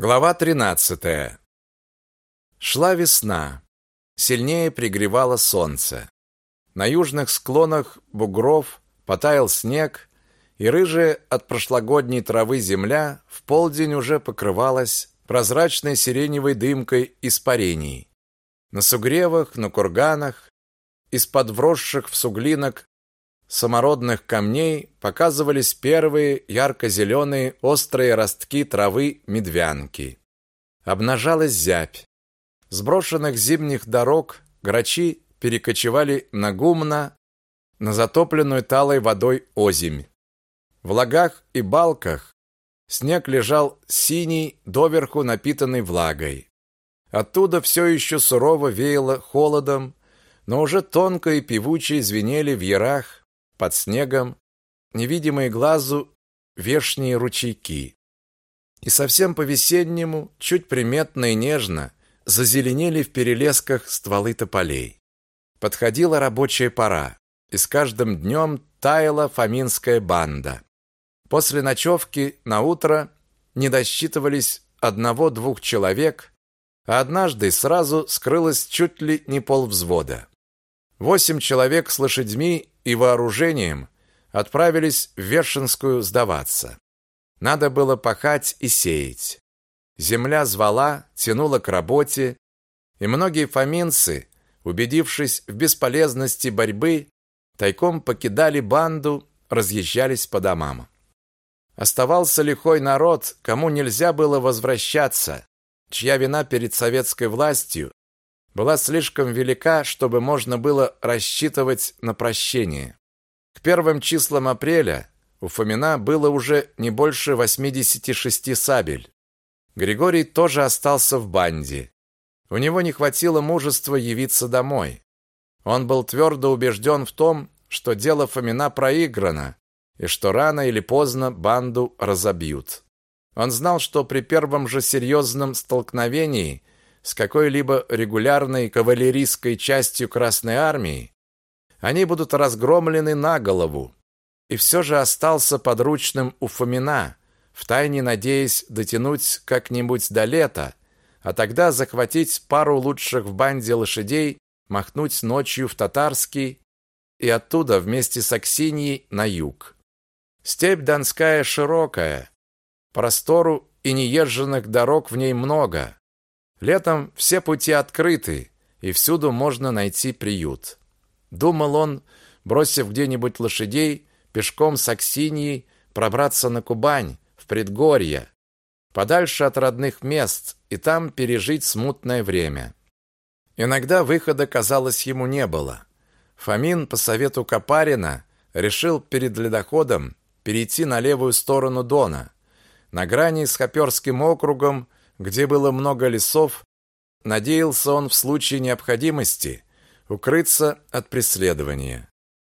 Глава 13. Шла весна. Сильнее пригревало солнце. На южных склонах бугров потаял снег, и рыжая от прошлогодней травы земля в полдень уже покрывалась прозрачной сиреневой дымкой испарений. На сугревах, на курганах, из-под вросших в суглинок самородных камней показывались первые ярко-зеленые острые ростки травы медвянки. Обнажалась зябь. С брошенных зимних дорог грачи перекочевали на гумна, на затопленную талой водой озимь. В лагах и балках снег лежал синий, доверху напитанный влагой. Оттуда все еще сурово веяло холодом, но уже тонко и певуче звенели в ярах под снегом невидимые глазу вешние ручейки. И совсем по-весеннему, чуть приметно и нежно, зазеленели в перелесках стволы тополей. Подходила рабочая пора, и с каждым днем таяла фоминская банда. После ночевки на утро не досчитывались одного-двух человек, а однажды сразу скрылось чуть ли не полвзвода. Восемь человек с лошадьми и вооружением отправились в Вершинскую сдаваться. Надо было пахать и сеять. Земля звала, тянула к работе, и многие фоминцы, убедившись в бесполезности борьбы, тайком покидали банду, разъезжались по домам. Оставался лихой народ, кому нельзя было возвращаться, чья вина перед советской властью была слишком велика, чтобы можно было рассчитывать на прощение. К первым числам апреля у Фомина было уже не больше 86 сабель. Григорий тоже остался в банде. У него не хватило мужества явиться домой. Он был твердо убежден в том, что дело Фомина проиграно и что рано или поздно банду разобьют. Он знал, что при первом же серьезном столкновении с какой-либо регулярной кавалерийской частью Красной армии, они будут разгромлены на голову. И все же остался подручным у Фомина, втайне надеясь дотянуть как-нибудь до лета, а тогда захватить пару лучших в банде лошадей, махнуть ночью в Татарский и оттуда вместе с Аксиньей на юг. Степь Донская широкая, простору и неезженных дорог в ней много. Летом все пути открыты, и всюду можно найти приют. Думал он, бросив где-нибудь лошадей, пешком с Аксиньей пробраться на Кубань, в предгорье, подальше от родных мест, и там пережить смутное время. Иногда выхода, казалось, ему не было. Фомин по совету Копарина решил перед ледоходом перейти на левую сторону Дона. На грани с Хоперским округом где было много лесов, надеялся он в случае необходимости укрыться от преследования.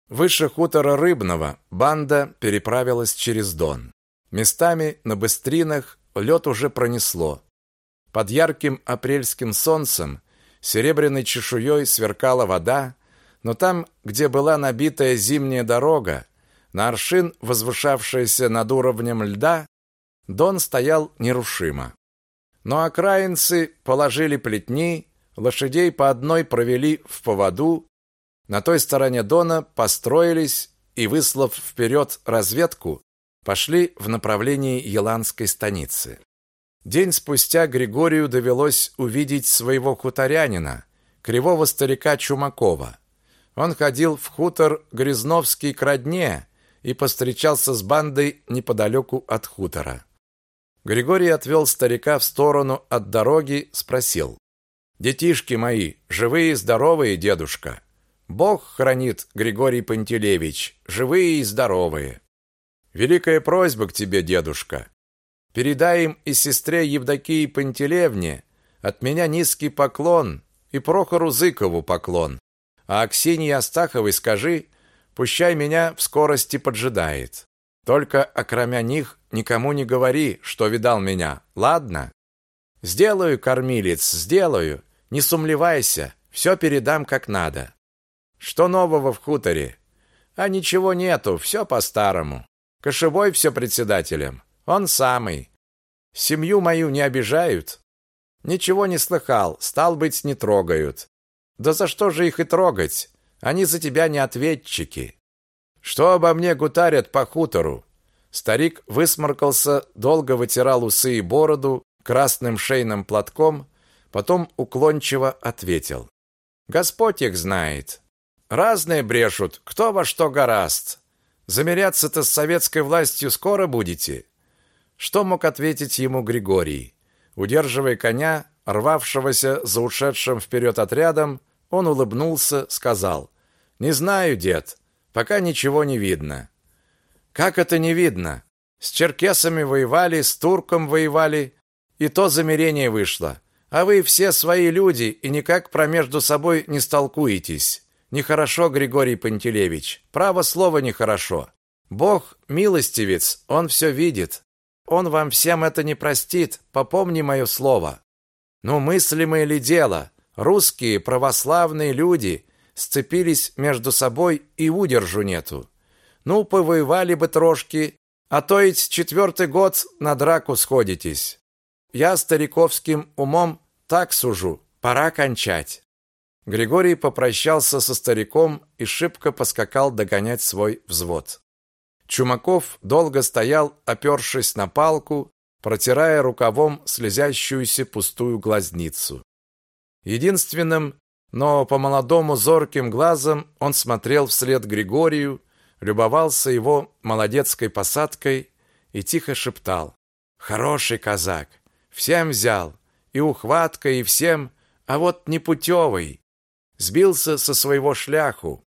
Выше хутора Рыбного банда переправилась через Дон. Местами на быстринах лед уже пронесло. Под ярким апрельским солнцем серебряной чешуей сверкала вода, но там, где была набитая зимняя дорога, на аршин, возвышавшаяся над уровнем льда, Дон стоял нерушимо. Но окраинцы положили плетни, лошадей по одной провели в поводу, на той стороне Дона построились и, выслав вперед разведку, пошли в направлении Еланской станицы. День спустя Григорию довелось увидеть своего хуторянина, кривого старика Чумакова. Он ходил в хутор Грязновский к родне и постречался с бандой неподалеку от хутора. Григорий отвел старика в сторону от дороги, спросил: "Детишки мои, живые и здоровые, дедушка?" "Бог хранит, Григорий Пантелеевич, живые и здоровые." "Великая просьба к тебе, дедушка. Передай им и сестре Евдокии Пантелеевне от меня низкий поклон и Прохору Зыкову поклон. А Аксинье Астаховой скажи, пущай меня в скорости поджидает. Только окромя них никому не говори, что видал меня. Ладно? Сделаю, кормилец, сделаю. Не сумлевайся, все передам как надо. Что нового в хуторе? А ничего нету, все по-старому. Кошевой все председателем. Он самый. Семью мою не обижают. Ничего не слыхал, стал быть, не трогают. Да за что же их и трогать? Они за тебя не ответчики. Что обо мне гутарят по хутору? Старик высморкался, долго вытирал усы и бороду красным шейным платком, потом уклончиво ответил: Господь их знает. Разные брешут, кто во что гораст. Замеряться-то с советской властью скоро будете. Что мог ответить ему Григорий? Удерживая коня, рвавшегося за ушедшим вперед отрядом, он улыбнулся, сказал: "Не знаю, дед, пока ничего не видно". Как это не видно? С черкесами воевали, с турком воевали, и то замерение вышло. А вы все свои люди и никак промежду собой не столкуетесь. Нехорошо, Григорий Пантелеевич. Право слово нехорошо. Бог милостивец, он все видит. Он вам всем это не простит, попомни мое слово. Ну, мыслимое ли дело? Русские православные люди сцепились между собой и удержу нету. Ну, повоевали бы трошки, а то ведь четвертый год на драку сходитесь. Я стариковским умом так сужу, пора кончать. Григорий попрощался со стариком и шибко поскакал догонять свой взвод. Чумаков долго стоял, опершись на палку, протирая рукавом слезящуюся пустую глазницу. Единственным, но по-молодому зорким глазом он смотрел вслед Григорию, любовался его молодецкой посадкой и тихо шептал: "Хороший казак, всем взял, и ухваткой, и всем, а вот непутевый, сбился со своего шляху.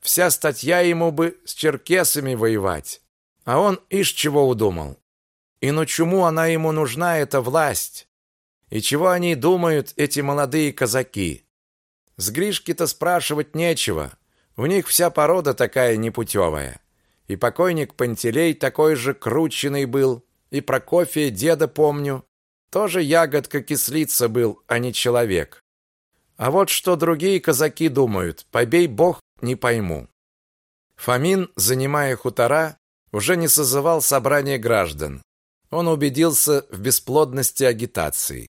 Вся статья ему бы с черкесами воевать. А он ишь чего удумал. И ну чему она ему нужна, эта власть? И чего они думают, эти молодые казаки? С Гришки-то спрашивать нечего. У них вся порода такая непутевая. И покойник Пантелей такой же крученный был, и Прокофия деда помню. Тоже ягодка кислица был, а не человек. А вот что другие казаки думают, побей бог, не пойму. Фомин, занимая хутора, уже не созывал собрания граждан. Он убедился в бесплодности агитации.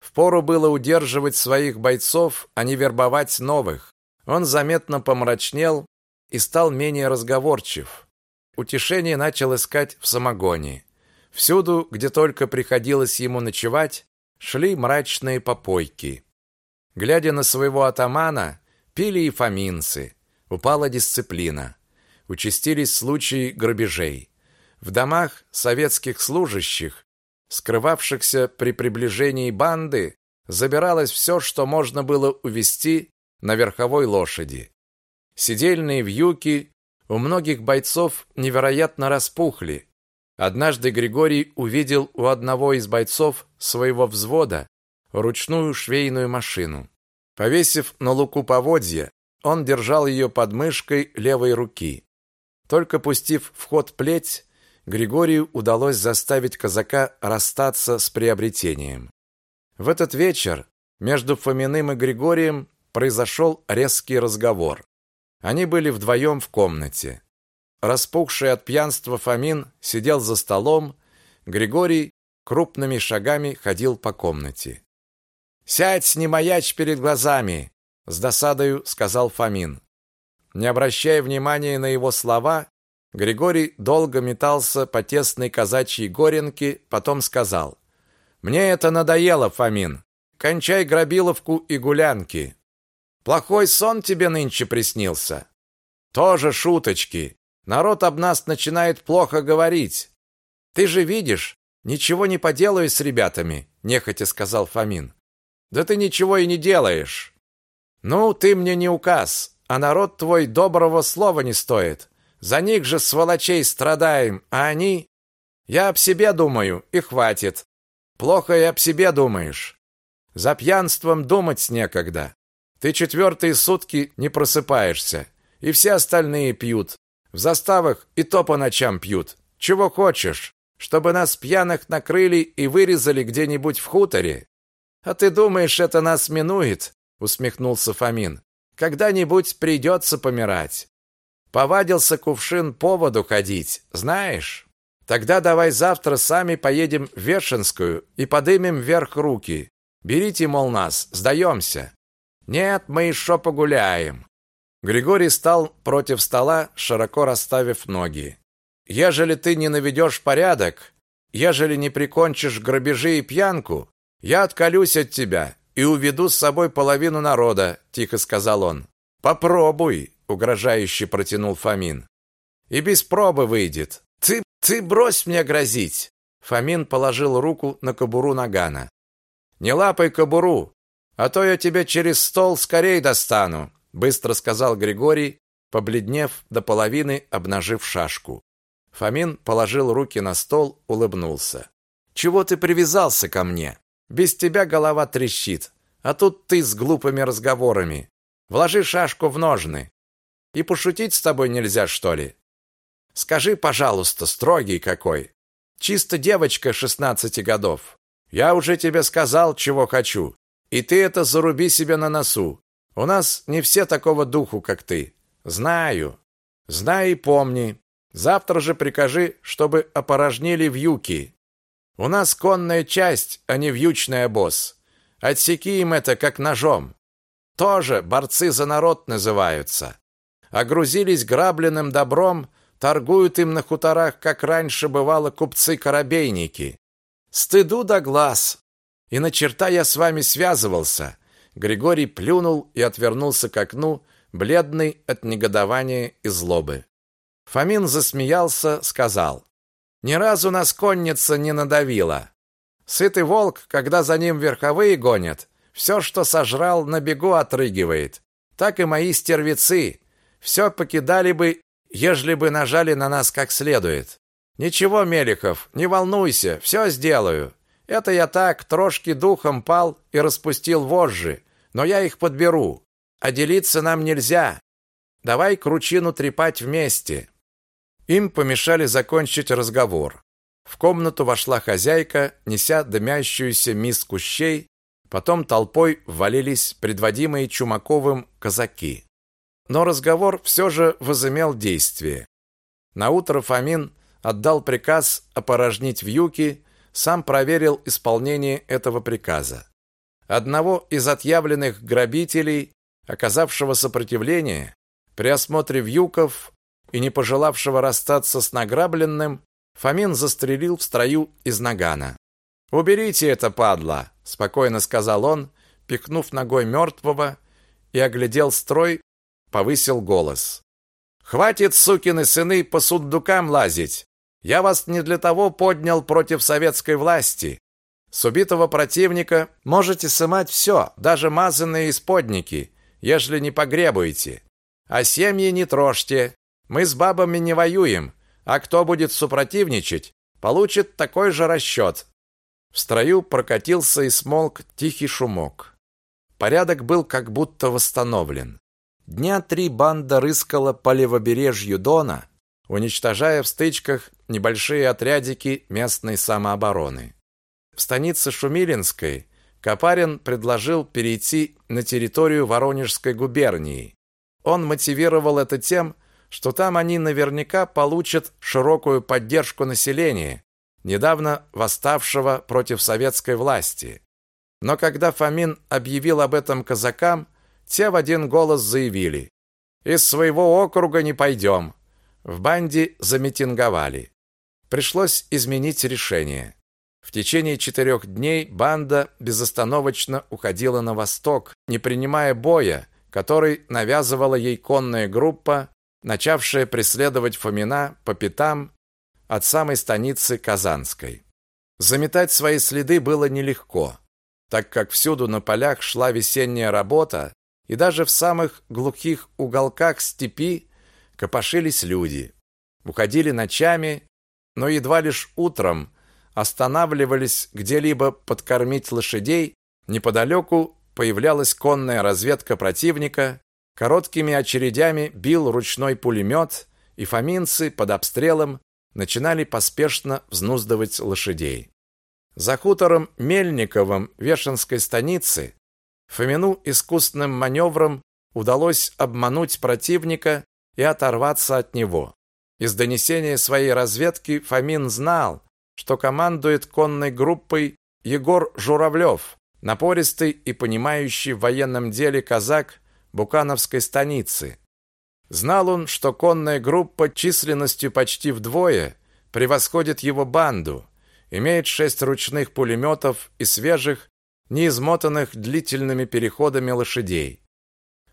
Впору было удерживать своих бойцов, а не вербовать новых. Он заметно помрачнел и стал менее разговорчив. Утешение начал искать в самогоне. Всюду, где только приходилось ему ночевать, шли мрачные попойки. Глядя на своего атамана, пили и фаминцы. Упала дисциплина. Участились случаи грабежей. В домах советских служащих, скрывавшихся при приближении банды, забиралось все, что можно было увести на верховой лошади. Сидельные вьюки у многих бойцов невероятно распухли. Однажды Григорий увидел у одного из бойцов своего взвода ручную швейную машину. Повесив на луку поводья, он держал ее под мышкой левой руки. Только пустив в ход плеть, Григорию удалось заставить казака расстаться с приобретением. В этот вечер между Фоминым и Григорием произошел резкий разговор. Они были вдвоем в комнате. Распухший от пьянства Фомин сидел за столом, Григорий крупными шагами ходил по комнате. Сядь, не маячь перед глазами, с досадою сказал Фомин. Не обращая внимания на его слова, Григорий долго метался по тесной казачьей горенке, потом сказал: "Мне это надоело, Фомин. Кончай грабиловку и гулянки. Плохой сон тебе нынче приснился. Тоже шуточки. Народ об нас начинает плохо говорить. Ты же видишь, ничего не поделаю с ребятами", нехотя сказал Фомин. Да ты ничего и не делаешь. Ну, ты мне не указ, а народ твой доброго слова не стоит. За них же сволочей страдаем, а они Я об себе думаю, и хватит. Плохо и об себе думаешь. За пьянством думать некогда. Ты четвертые сутки не просыпаешься, и все остальные пьют. В заставах и то по ночам пьют. Чего хочешь? Чтобы нас пьяных накрыли и вырезали где-нибудь в хуторе? А ты думаешь, это нас минует? усмехнулся Фомин. Когда-нибудь придется помирать. Повадился кувшин по воду ходить, знаешь? Тогда давай завтра сами поедем в Вершинскую и подымем вверх руки. Берите, мол, нас, сдаемся. Нет, мы еще погуляем. Григорий стал против стола, широко расставив ноги. Ежели ты не наведешь порядок, ежели не прикончишь грабежи и пьянку, я отколюсь от тебя и уведу с собой половину народа, тихо сказал он. Попробуй, угрожающе протянул Фомин. И без пробы выйдет. Ты ты брось мне грозить. Фомин положил руку на кобуру нагана. Не лапай кобуру, а то я тебя через стол скорей достану, быстро сказал Григорий, побледнев до половины, обнажив шашку. Фомин положил руки на стол, улыбнулся. Чего ты привязался ко мне? Без тебя голова трещит, а тут ты с глупыми разговорами. Вложи шашку в ножны. И пошутить с тобой нельзя, что ли? Скажи, пожалуйста, строгий какой. Чисто девочка шестнадцати годов. Я уже тебе сказал, чего хочу. И ты это заруби себе на носу. У нас не все такого духу, как ты. Знаю. Знай и помни. Завтра же прикажи, чтобы опорожнили вьюки. У нас конная часть, а не вьючный обоз. Отсеки им это как ножом. Тоже борцы за народ называются. Огрузились грабленным добром, торгуют им на хуторах, как раньше бывало купцы-корабейники. Стыду до глаз. И на черта я с вами связывался. Григорий плюнул и отвернулся к окну, бледный от негодования и злобы. Фомин засмеялся, сказал: "Ни разу нас конница не надавила. Сытый волк, когда за ним верховые гонят, все, что сожрал, на бегу отрыгивает. Так и мои стервецы все покидали бы, ежели бы нажали на нас как следует. Ничего, Мелихов, не волнуйся, все сделаю. Это я так трошки духом пал и распустил вожжи, но я их подберу. А делиться нам нельзя. Давай кручину трепать вместе. Им помешали закончить разговор. В комнату вошла хозяйка, неся дымящуюся миску щей, потом толпой ввалились предводимые Чумаковым казаки. Но разговор все же возымел действие. Наутро Фомин отдал приказ опорожнить вьюки, сам проверил исполнение этого приказа. Одного из отъявленных грабителей, оказавшего сопротивление, при осмотре вьюков и не пожелавшего расстаться с награбленным, Фомин застрелил в строю из нагана. «Уберите это, падла!» – спокойно сказал он, пихнув ногой мертвого, и оглядел строй, повысил голос. «Хватит, сукины сыны, по сундукам лазить! Я вас не для того поднял против советской власти. С убитого противника можете сымать все, даже мазанные исподники, ежели не погребуете. А семьи не трожьте, мы с бабами не воюем, а кто будет супротивничать, получит такой же расчет. В строю прокатился и смолк тихий шумок. Порядок был как будто восстановлен. Дня три банда рыскала по левобережью Дона, уничтожая в стычках небольшие отрядики местной самообороны. В станице Шумилинской Капарин предложил перейти на территорию Воронежской губернии. Он мотивировал это тем, что там они наверняка получат широкую поддержку населения, недавно восставшего против советской власти. Но когда Фомин объявил об этом казакам, те в один голос заявили: "Из своего округа не пойдем". В банде замитинговали. Пришлось изменить решение. В течение четырех дней банда безостановочно уходила на восток, не принимая боя, который навязывала ей конная группа начавшая преследовать Фомина по пятам от самой станицы Казанской. Заметать свои следы было нелегко, так как всюду на полях шла весенняя работа, и даже в самых глухих уголках степи копошились люди. Уходили ночами, но едва лишь утром останавливались где-либо подкормить лошадей, неподалеку появлялась конная разведка противника, Короткими очередями бил ручной пулемет, и фоминцы под обстрелом начинали поспешно взнуздывать лошадей. За хутором Мельниковым Вешенской станицы Фомину искусным маневром удалось обмануть противника и оторваться от него. Из донесения своей разведки Фомин знал, что командует конной группой Егор Журавлев, напористый и понимающий в военном деле казак Букановской станицы. Знал он, что конная группа численностью почти вдвое превосходит его банду, имеет шесть ручных пулеметов и свежих, не измотанных длительными переходами лошадей.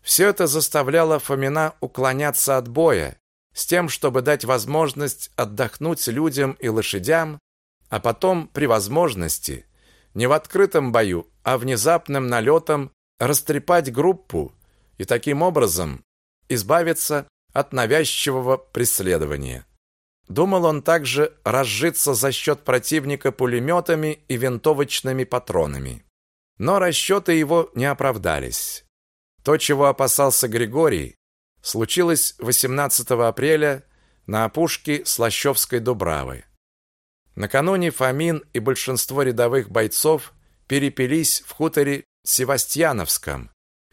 Все это заставляло Фомина уклоняться от боя, с тем, чтобы дать возможность отдохнуть людям и лошадям, а потом, при возможности, не в открытом бою, а внезапным налетом растрепать группу и таким образом избавиться от навязчивого преследования. Думал он также разжиться за счет противника пулеметами и винтовочными патронами. Но расчеты его не оправдались. То, чего опасался Григорий, случилось 18 апреля на опушке Слащевской Дубравы. Накануне Фомин и большинство рядовых бойцов перепились в хуторе Севастьяновском.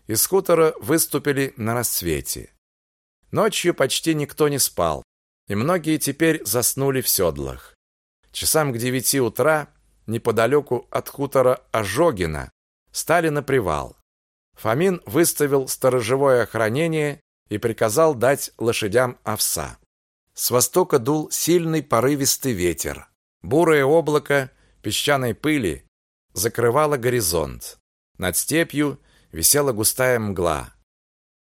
Из хутора выступили на рассвете. Ночью почти никто не спал, и многие теперь заснули в седлах. Часам к девяти утра неподалеку от хутора Ожогина стали на привал. Фомин выставил сторожевое охранение и приказал дать лошадям овса. С востока дул сильный порывистый ветер. Бурое облако песчаной пыли закрывало горизонт. Над степью висела густая мгла.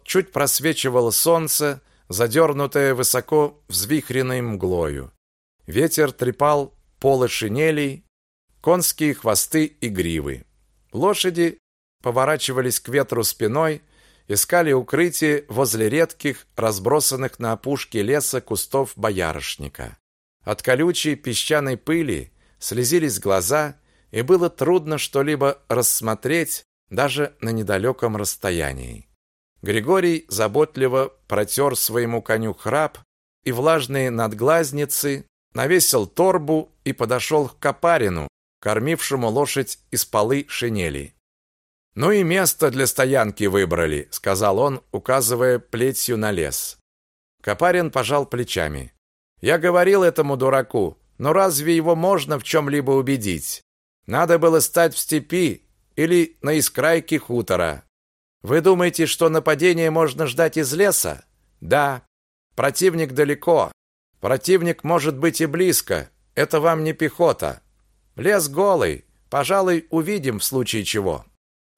Чуть просвечивало солнце, задернутое высоко взвихренной мглою. Ветер трепал полы шинелей, конские хвосты и гривы. Лошади поворачивались к ветру спиной, искали укрытие возле редких, разбросанных на опушке леса кустов боярышника. От колючей песчаной пыли слезились глаза, и было трудно что-либо рассмотреть даже на недалеком расстоянии. Григорий заботливо протер своему коню храп и влажные надглазницы, навесил торбу и подошел к Копарину, кормившему лошадь из полы шинели. «Ну и место для стоянки выбрали», — сказал он, указывая плетью на лес. Копарин пожал плечами. «Я говорил этому дураку, но разве его можно в чем-либо убедить? Надо было стать в степи или на искрайке хутора. Вы думаете, что нападение можно ждать из леса? Да. Противник далеко. Противник может быть и близко. Это вам не пехота. Лес голый. Пожалуй, увидим в случае чего.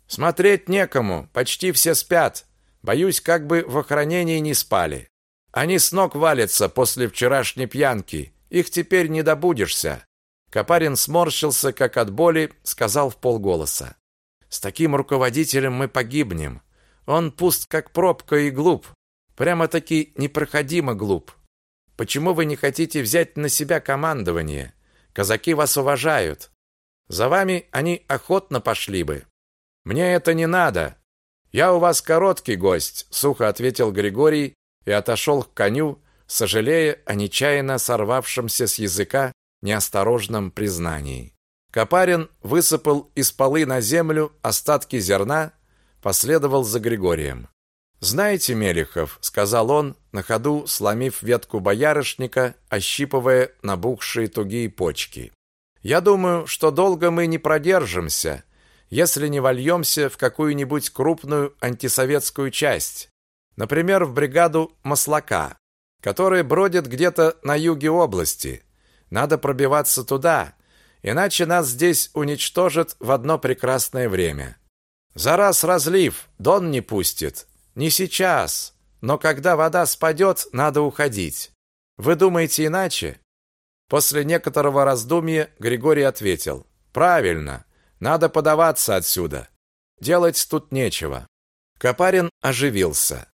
Смотреть некому, почти все спят. Боюсь, как бы в охранении не спали. Они с ног валятся после вчерашней пьянки. Их теперь не добудешься. Копарин сморщился, как от боли, сказал в полголоса: "С таким руководителем мы погибнем. Он пуст, как пробка и глуп. Прямо-таки непроходимо глуп. Почему вы не хотите взять на себя командование? Казаки вас уважают. За вами они охотно пошли бы. Мне это не надо. Я у вас короткий гость, сухо ответил Григорий и отошел к коню, сожалея о нечаянно сорвавшемся с языка неосторожном признании. Копарин высыпал из полы на землю остатки зерна, последовал за Григорием. «Знаете, Мелехов», — сказал он, на ходу сломив ветку боярышника, ощипывая набухшие тугие почки. «Я думаю, что долго мы не продержимся, если не вольемся в какую-нибудь крупную антисоветскую часть, например, в бригаду Маслака, которая бродит где-то на юге области. Надо пробиваться туда, иначе нас здесь уничтожат в одно прекрасное время. За раз разлив, Дон не пустит. Не сейчас, но когда вода спадет, надо уходить. Вы думаете иначе? После некоторого раздумья Григорий ответил: "Правильно. Надо подаваться отсюда. Делать тут нечего". Копарин оживился.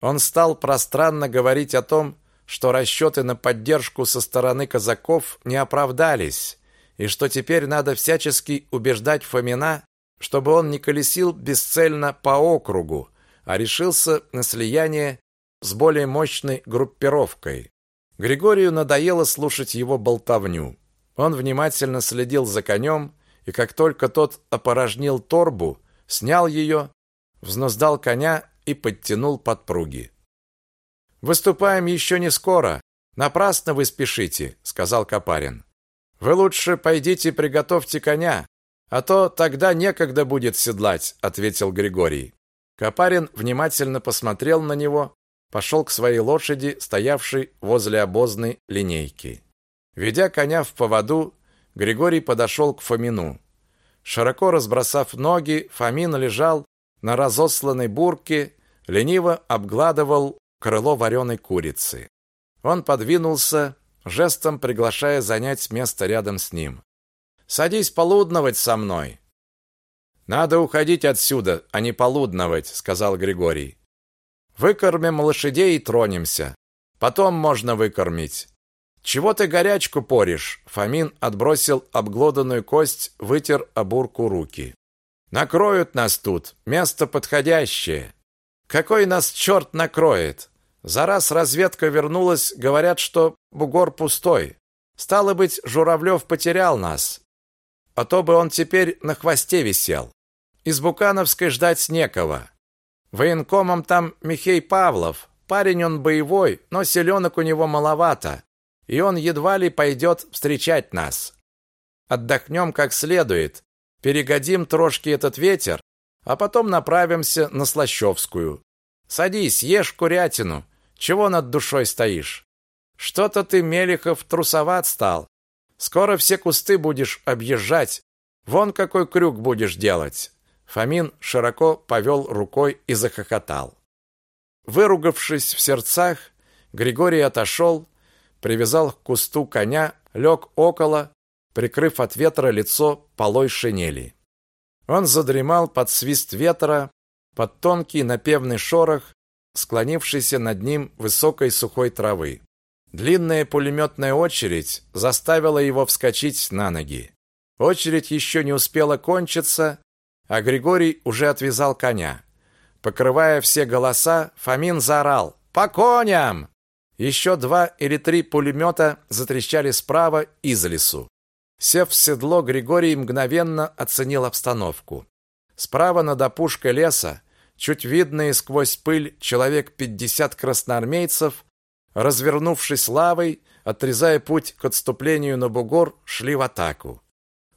Он стал пространно говорить о том, что расчеты на поддержку со стороны казаков не оправдались, и что теперь надо всячески убеждать Фомина, чтобы он не колесил бесцельно по округу, а решился на слияние с более мощной группировкой. Григорию надоело слушать его болтовню. Он внимательно следил за конем, и как только тот опорожнил торбу, снял ее, взнуздал коня и подтянул подпруги. Выступаем еще не скоро. Напрасно вы спешите, сказал Капарин. Вы лучше пойдите приготовьте коня, а то тогда некогда будет седлать, ответил Григорий. Капарин внимательно посмотрел на него, пошел к своей лошади, стоявшей возле обозной линейки. Ведя коня в поводу, Григорий подошел к Фомину. Широко разбросав ноги, Фомин лежал на разосланной бурке, лениво обгладывал крыло вареной курицы. Он подвинулся, жестом приглашая занять место рядом с ним. «Садись полудновать со мной». «Надо уходить отсюда, а не полудновать», — сказал Григорий. «Выкормим лошадей и тронемся. Потом можно выкормить». «Чего ты горячку поришь?» Фомин отбросил обглоданную кость, вытер обурку руки. «Накроют нас тут. Место подходящее». «Какой нас черт накроет? За раз разведка вернулась, говорят, что бугор пустой. Стало быть, Журавлев потерял нас. А то бы он теперь на хвосте висел. Из Букановской ждать некого. Военкомом там Михей Павлов. Парень он боевой, но селенок у него маловато и он едва ли пойдет встречать нас. Отдохнем как следует, перегодим трошки этот ветер, а потом направимся на Слащевскую. Садись, ешь курятину. Чего над душой стоишь? Что-то ты, Мелихов, трусоват стал. Скоро все кусты будешь объезжать. Вон какой крюк будешь делать. Фомин широко повел рукой и захохотал. Выругавшись в сердцах, Григорий отошел, привязал к кусту коня, лег около, прикрыв от ветра лицо полой шинели. Он задремал под свист ветра, под тонкий напевный шорох, склонившийся над ним высокой сухой травы. Длинная пулеметная очередь заставила его вскочить на ноги. Очередь еще не успела кончиться, а Григорий уже отвязал коня. Покрывая все голоса, Фомин заорал «По коням!» Еще два или три пулемета затрещали справа из лесу. Сев в седло, Григорий мгновенно оценил обстановку. Справа над опушкой леса, чуть видные сквозь пыль, человек пятьдесят красноармейцев, развернувшись лавой, отрезая путь к отступлению на бугор, шли в атаку.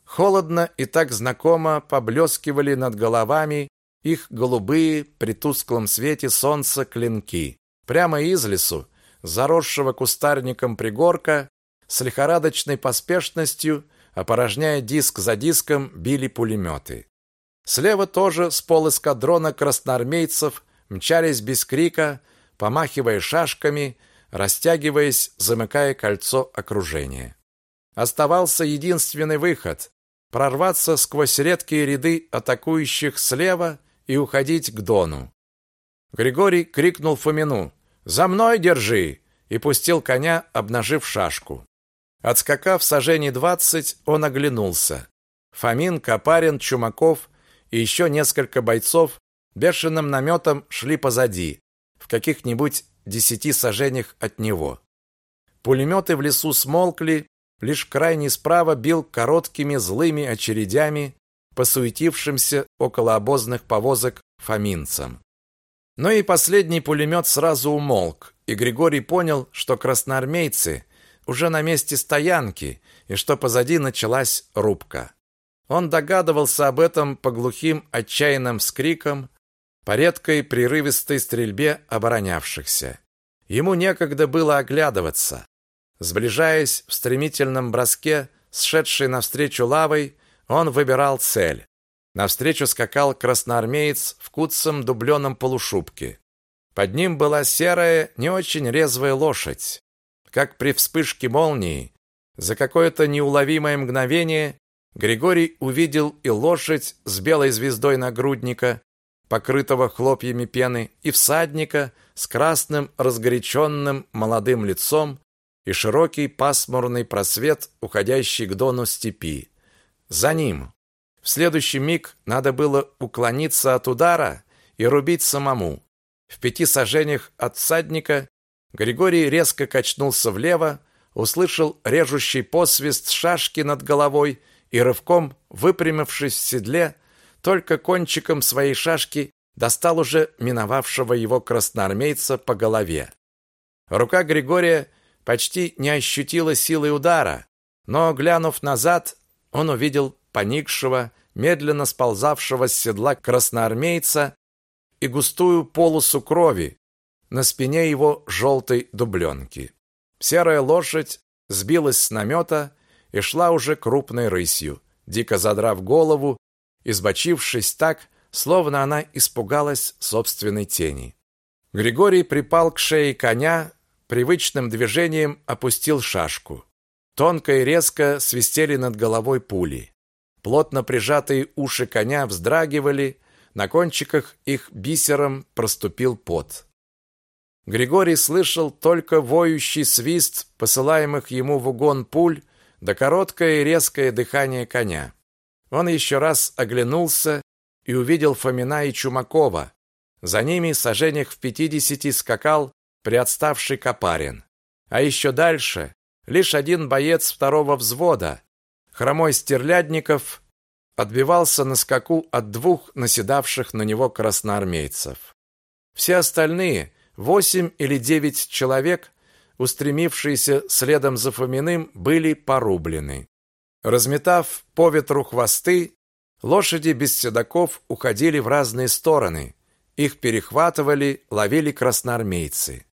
Холодно и так знакомо поблескивали над головами их голубые при тусклом свете солнца клинки. Прямо из лесу, заросшего кустарником пригорка, с лихорадочной поспешностью, опорожняя диск за диском, били пулеметы. Слева тоже с полэскадрона красноармейцев мчались без крика, помахивая шашками, растягиваясь, замыкая кольцо окружения. Оставался единственный выход прорваться сквозь редкие ряды атакующих слева и уходить к Дону. Григорий крикнул Фомину: «За мной держи!» и пустил коня, обнажив шашку. Отскакав сажений двадцать, он оглянулся. Фомин, Капарин, Чумаков и еще несколько бойцов бешеным наметом шли позади, в каких-нибудь десяти сажениях от него. Пулеметы в лесу смолкли, лишь крайний справа бил короткими злыми очередями по суетившимся около обозных повозок фоминцам. Но и последний пулемет сразу умолк, и Григорий понял, что красноармейцы уже на месте стоянки и что позади началась рубка. Он догадывался об этом по глухим отчаянным скрикам, по редкой прерывистой стрельбе оборонявшихся. Ему некогда было оглядываться. Сближаясь в стремительном броске, сшедшей навстречу лавой, он выбирал цель. Навстречу скакал красноармеец в куцом дубленом полушубке. Под ним была серая, не очень резвая лошадь. Как при вспышке молнии, за какое-то неуловимое мгновение Григорий увидел и лошадь с белой звездой нагрудника, покрытого хлопьями пены, и всадника с красным разгоряченным молодым лицом и широкий пасмурный просвет, уходящий к дону степи. За ним в следующий миг надо было уклониться от удара и рубить самому. В пяти сажениях от всадника Григорий резко качнулся влево, услышал режущий посвист шашки над головой и рывком, выпрямившись в седле, только кончиком своей шашки достал уже миновавшего его красноармейца по голове. Рука Григория почти не ощутила силы удара, но, глянув назад, он увидел поникшего, медленно сползавшего с седла красноармейца и густую полосу крови на спине его желтой дубленки. Серая лошадь сбилась с намета и шла уже крупной рысью, дико задрав голову, избочившись так, словно она испугалась собственной тени. Григорий припал к шее коня, привычным движением опустил шашку. Тонко и резко свистели над головой пули. Плотно прижатые уши коня вздрагивали, на кончиках их бисером проступил пот. Григорий слышал только воющий свист посылаемых ему в угон пуль да короткое и резкое дыхание коня. Он еще раз оглянулся и увидел Фомина и Чумакова. За ними сожжениях в пятидесяти скакал приотставший Копарин. А еще дальше лишь один боец второго взвода, хромой Стерлядников, отбивался на скаку от двух наседавших на него красноармейцев. Все остальные, восемь или девять человек, устремившиеся следом за Фоминым, были порублены. Разметав по ветру хвосты, лошади без седаков уходили в разные стороны. Их перехватывали, ловили красноармейцы.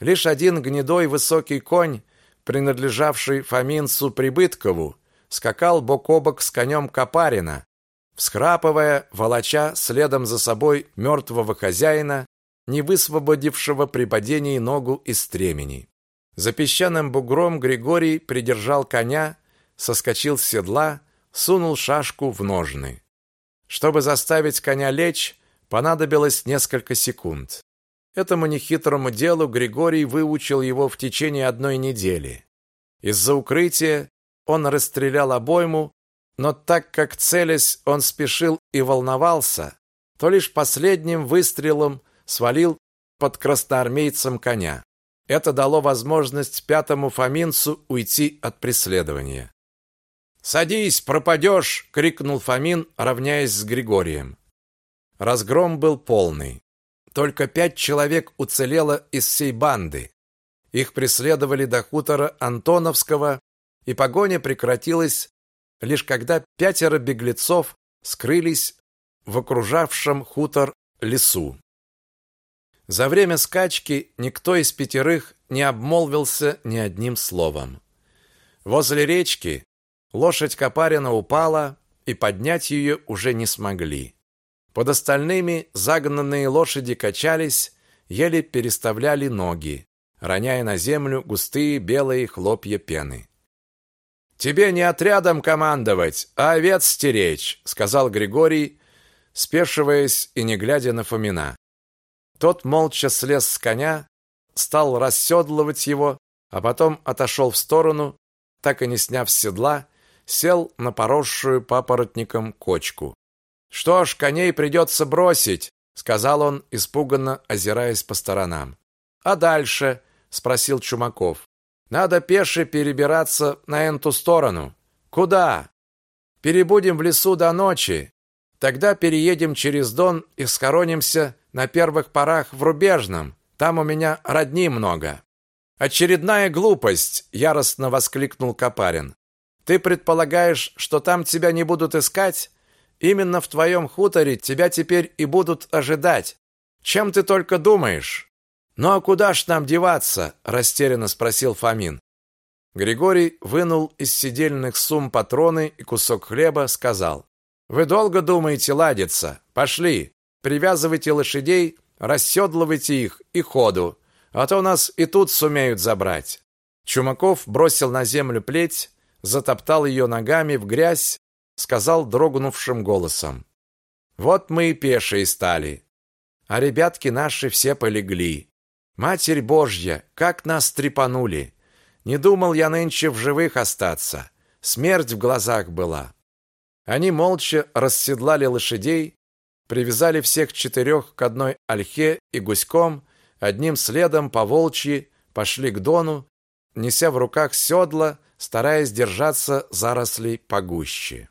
Лишь один гнедой высокий конь, принадлежавший Фоминцу Прибыткову, скакал бок о бок с конем Копарина, всхрапывая, волоча следом за собой мертвого хозяина, не высвободившего при падении ногу из стремени. За песчаным бугром Григорий придержал коня, соскочил с седла, сунул шашку в ножны. Чтобы заставить коня лечь, понадобилось несколько секунд. Этому нехитрому делу Григорий выучил его в течение одной недели. Из-за укрытия он расстрелял обойму, но так как целясь он спешил и волновался, то лишь последним выстрелом свалил под красноармейцем коня. Это дало возможность пятому фоминцу уйти от преследования. «Садись, пропадешь!» — крикнул Фомин, равняясь с Григорием. Разгром был полный. Только пять человек уцелело из всей банды. Их преследовали до хутора Антоновского, и погоня прекратилась лишь когда пятеро беглецов скрылись в окружавшем хутор лесу. За время скачки никто из пятерых не обмолвился ни одним словом. Возле речки лошадь Копарина упала, и поднять ее уже не смогли. Под остальными загнанные лошади качались, еле переставляли ноги, роняя на землю густые белые хлопья пены. «Тебе не отрядом командовать, а овец стеречь», — сказал Григорий, спешиваясь и не глядя на Фомина. Тот молча слез с коня, стал расседлывать его, а потом отошел в сторону, так и не сняв седла, сел на поросшую папоротником кочку. Что ж, коней придется бросить, сказал он, испуганно озираясь по сторонам. А дальше, спросил Чумаков. Надо пеше перебираться на эту сторону. Куда? Перебудем в лесу до ночи. Тогда переедем через Дон и схоронимся на первых порах в Рубежном. Там у меня родни много. Очередная глупость, яростно воскликнул Копарин. Ты предполагаешь, что там тебя не будут искать? Именно в твоем хуторе тебя теперь и будут ожидать. Чем ты только думаешь? Ну а куда ж нам деваться? растерянно спросил Фомин. Григорий вынул из сидельных сум патроны и кусок хлеба, сказал: "Вы долго думаете ладиться? Пошли, привязывайте лошадей, расседлывайте их и ходу, а то нас и тут сумеют забрать". Чумаков бросил на землю плеть, затоптал ее ногами в грязь сказал дрогнувшим голосом. Вот мы и пешие стали. А ребятки наши все полегли. Матерь Божья, как нас трепанули. Не думал я нынче в живых остаться. Смерть в глазах была. Они молча расседлали лошадей, привязали всех четырех к одной ольхе и гуськом, одним следом по волчьи пошли к Дону, неся в руках седла, стараясь держаться зарослей погуще.